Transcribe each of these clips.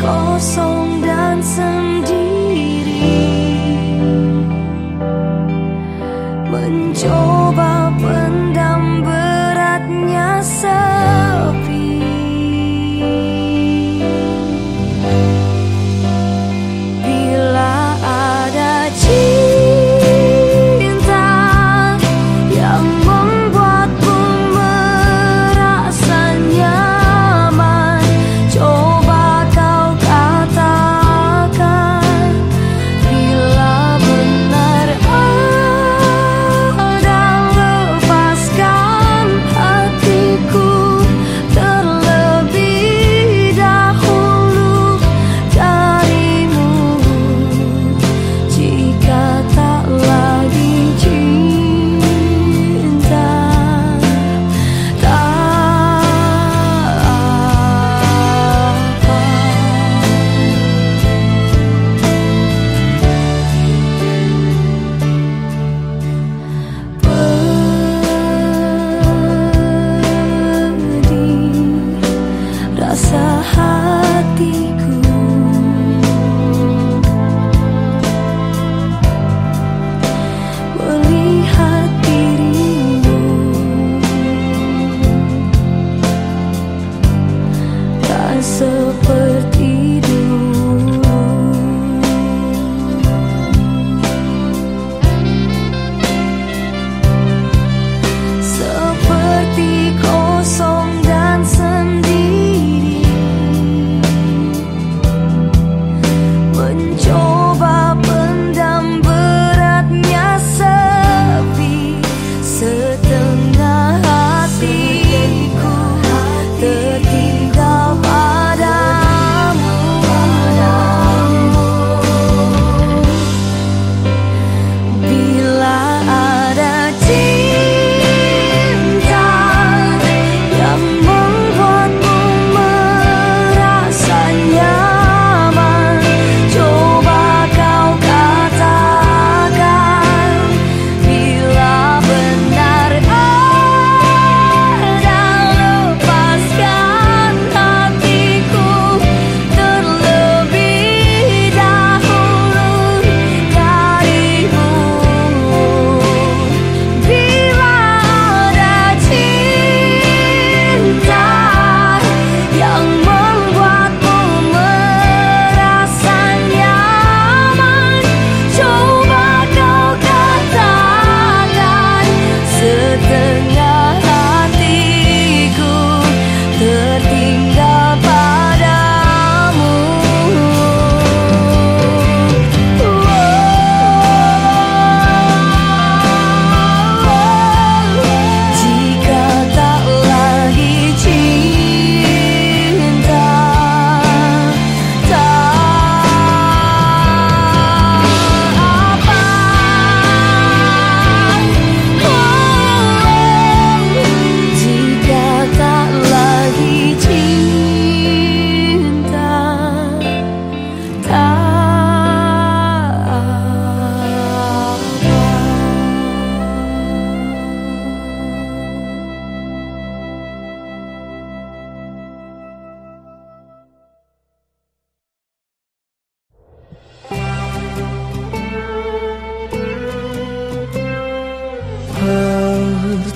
告诉。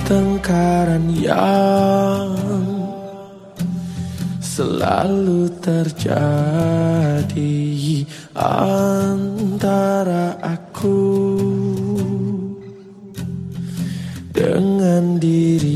Pertengkaran yang selalu terjadi antara aku dengan dirimu